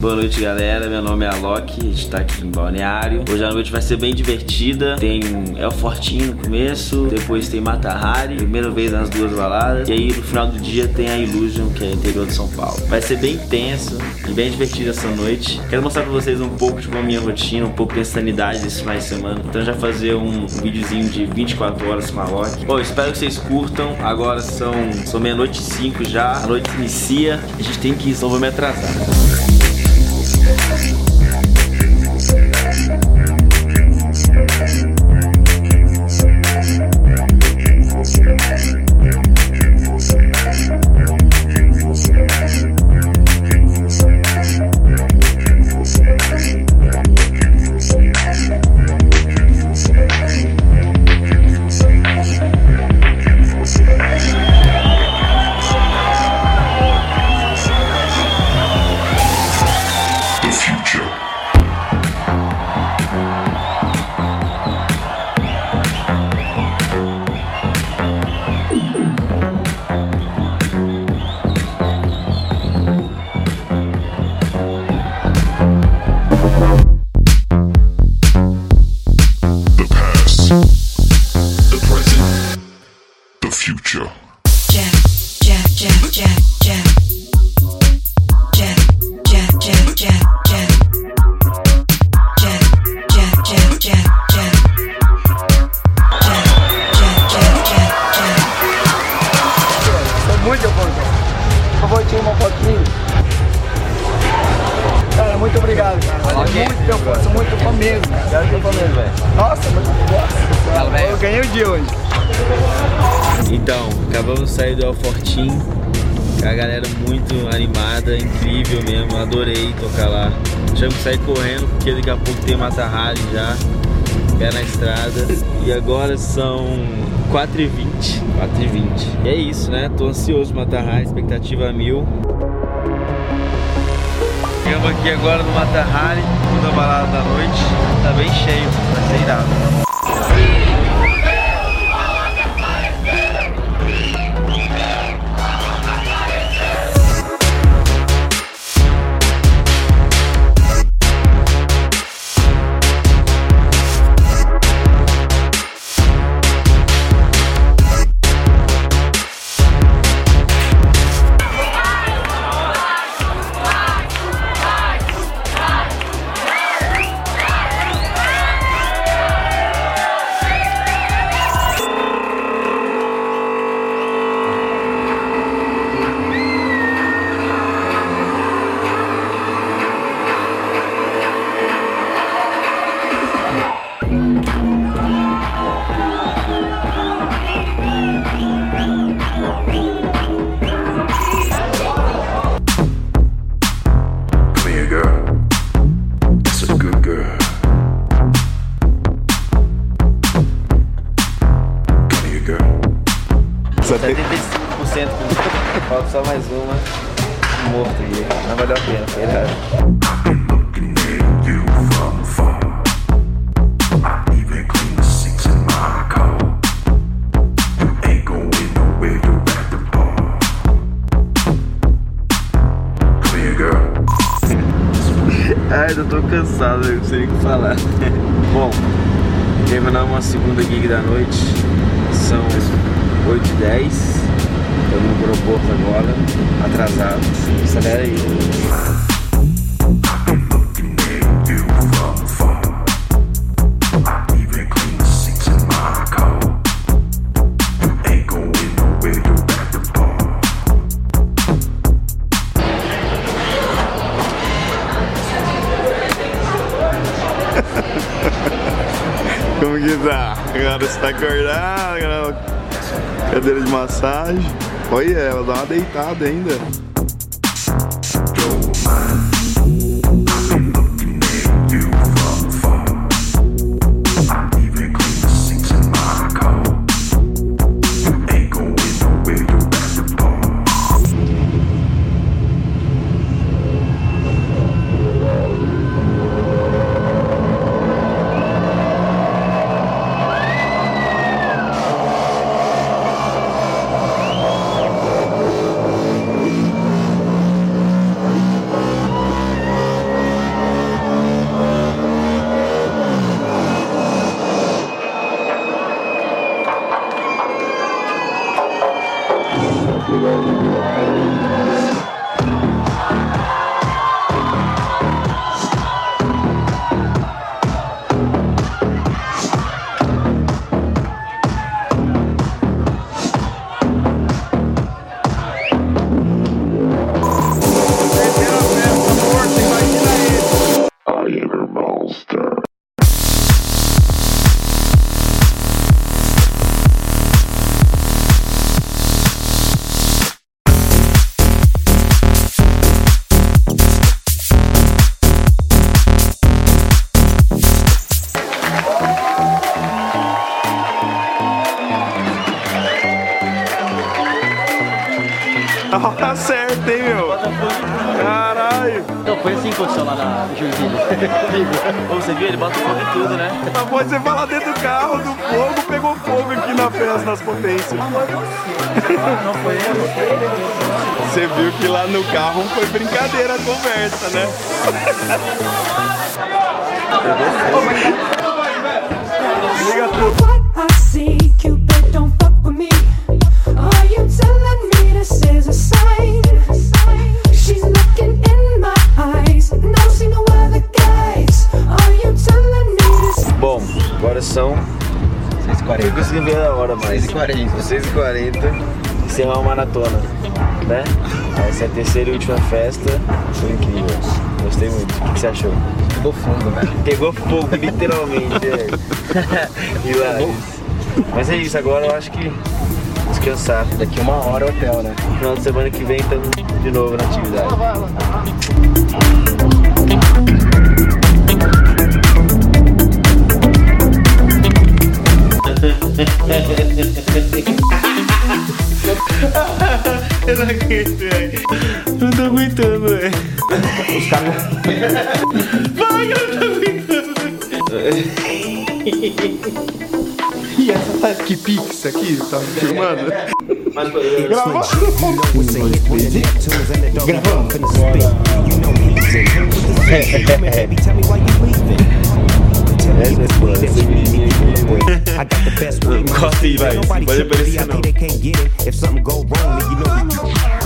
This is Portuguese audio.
Boa noite, galera. Meu nome é Alok, a gente tá aqui em Balneário. Hoje a noite vai ser bem divertida. Tem El Fortinho no começo, depois tem Mata Hari, primeira vez nas duas baladas. E aí no final do dia tem a Illusion, que é interior de São Paulo. Vai ser bem tenso e bem divertido essa noite. Quero mostrar pra vocês um pouco de como a minha rotina, um pouco da sanidade desse final de semana. Então já fazer um videozinho de 24 horas com a Alok. Bom, espero que vocês curtam. Agora são, são meia-noite e 5 já. A noite inicia. A gente tem que ir, senão vou me atrasar. Fã, sou muito fã mesmo, cara. Quero que eu mesmo, velho. Nossa, muito nossa. Eu ganhei o dia hoje. Então, acabamos de sair do El Fortim. A galera muito animada, incrível mesmo. Adorei tocar lá. Tivemos que sair correndo porque daqui a pouco tem Mata Hari já. Pé na estrada. E agora são 4h20. 4h20. E é isso, né? Tô ansioso pro Mata Hari, expectativa mil. Chegamos aqui agora no Mata Hari, segunda balada da noite. Tá bem cheio, vai ser irado. 75% falta só mais uma morto aí. Não valeu a pena, foi girl. Ai, eu tô cansado, eu não sei o que falar. Bom, terminamos a segunda gig da noite. São 8h10. Estamos no aeroporto agora, atrasado. Acelera aí. Como que tá? Agora você tá acordado, agora cadeira de massagem. Olha, ela dá uma deitada ainda. Certo, hein, meu? Caralho. Então, foi assim que aconteceu lá na. Ô, Você viu? Ele bota fogo em tudo, né? Mas pode você falar dentro do carro, do fogo, pegou fogo aqui na festa das potências. Não foi ele. Você viu que lá no carro foi brincadeira a conversa, né? Liga tudo. Agora são. Eu 6h40. consegui ver a hora, mas. 6h40. 6h40. Encerrar uma maratona, né? Essa é a terceira e última festa. Foi incrível. Gostei muito. O que você achou? Pegou fundo, velho. Pegou fogo, literalmente, é. Hilário. Mas é isso, agora eu acho que descansar. Daqui uma hora o hotel, né? Final de semana que vem estamos de novo na atividade. Aguento, velho. Não tô aguentando, velho. Os caras. Vai, eu não tô aguentando. E essa tá que pix aqui, tá filmando? Gravou? Aparecer não. If something go wrong, then you know